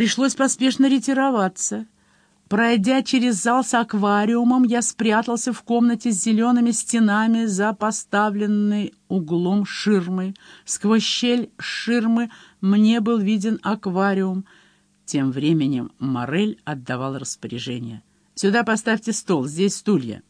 Пришлось поспешно ретироваться. Пройдя через зал с аквариумом, я спрятался в комнате с зелеными стенами за поставленной углом ширмой. Сквозь щель ширмы мне был виден аквариум. Тем временем Морель отдавал распоряжение. «Сюда поставьте стол, здесь стулья».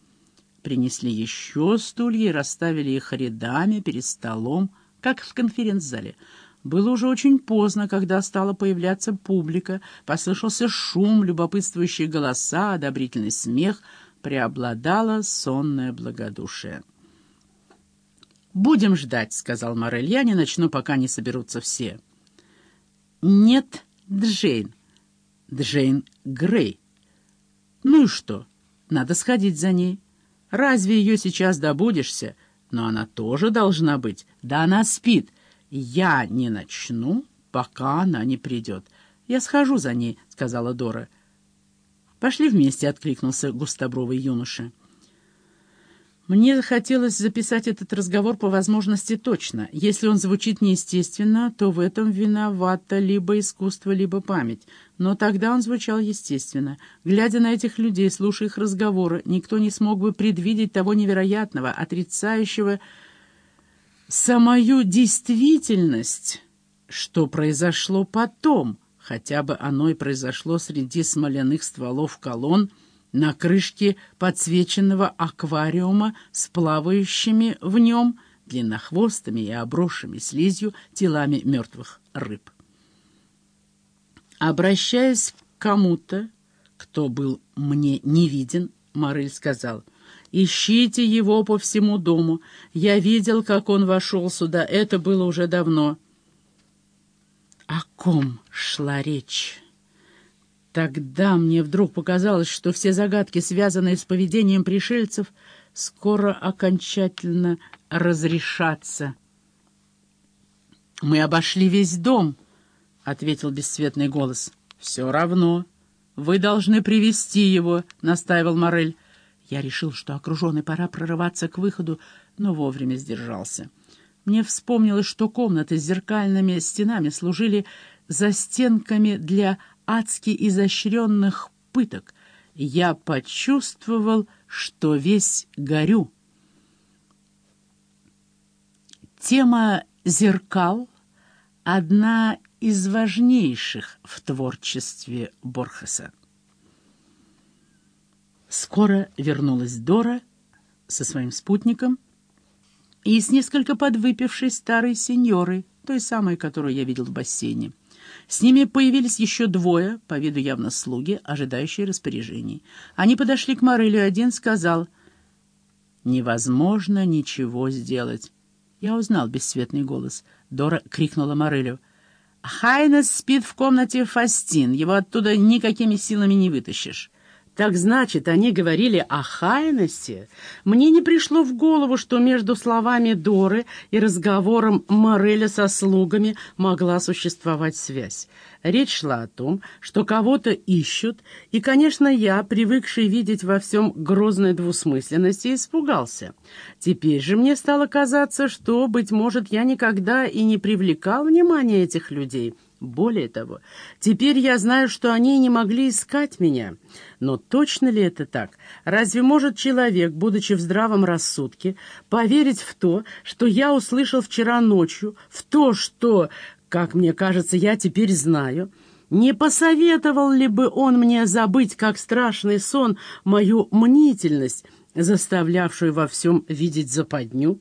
Принесли еще стулья и расставили их рядами перед столом, как в конференц-зале. Было уже очень поздно, когда стала появляться публика, послышался шум, любопытствующие голоса, одобрительный смех, преобладало сонное благодушие. «Будем ждать», — сказал Морель. «Я не начну, пока не соберутся все». «Нет, Джейн. Джейн Грей. Ну и что? Надо сходить за ней. Разве ее сейчас добудешься? Но она тоже должна быть. Да она спит. Я не начну, пока она не придет. Я схожу за ней, — сказала Дора. Пошли вместе, — откликнулся густобровый юноша. Мне захотелось записать этот разговор по возможности точно. Если он звучит неестественно, то в этом виновато либо искусство, либо память. Но тогда он звучал естественно. Глядя на этих людей, слушая их разговоры, никто не смог бы предвидеть того невероятного, отрицающего самую действительность, что произошло потом, хотя бы оно и произошло среди смоляных стволов колонн, на крышке подсвеченного аквариума с плавающими в нем длиннохвостыми и обросшими слизью телами мертвых рыб. Обращаясь к кому-то, кто был мне не виден, Морель сказал, «Ищите его по всему дому. Я видел, как он вошел сюда. Это было уже давно». О ком шла речь? Тогда мне вдруг показалось, что все загадки, связанные с поведением пришельцев, скоро окончательно разрешатся. «Мы обошли весь дом», — ответил бесцветный голос. «Все равно. Вы должны привести его», — настаивал Морель. Я решил, что окруженный пора прорываться к выходу, но вовремя сдержался. Мне вспомнилось, что комнаты с зеркальными стенами служили застенками для адски изощренных пыток, я почувствовал, что весь горю. Тема «зеркал» — одна из важнейших в творчестве Борхеса. Скоро вернулась Дора со своим спутником и с несколько подвыпившей старой сеньорой, той самой, которую я видел в бассейне. С ними появились еще двое, по виду явно слуги, ожидающие распоряжений. Они подошли к Морелю, один сказал, «Невозможно ничего сделать». Я узнал бесцветный голос. Дора крикнула Морелю, «Хайнес спит в комнате Фастин, его оттуда никакими силами не вытащишь». Так значит, они говорили о Хайнесе? Мне не пришло в голову, что между словами Доры и разговором Мореля со слугами могла существовать связь. Речь шла о том, что кого-то ищут, и, конечно, я, привыкший видеть во всем грозной двусмысленности, испугался. Теперь же мне стало казаться, что, быть может, я никогда и не привлекал внимания этих людей — более того, теперь я знаю, что они не могли искать меня. Но точно ли это так? Разве может человек, будучи в здравом рассудке, поверить в то, что я услышал вчера ночью, в то, что, как мне кажется, я теперь знаю? Не посоветовал ли бы он мне забыть, как страшный сон, мою мнительность, заставлявшую во всем видеть западню?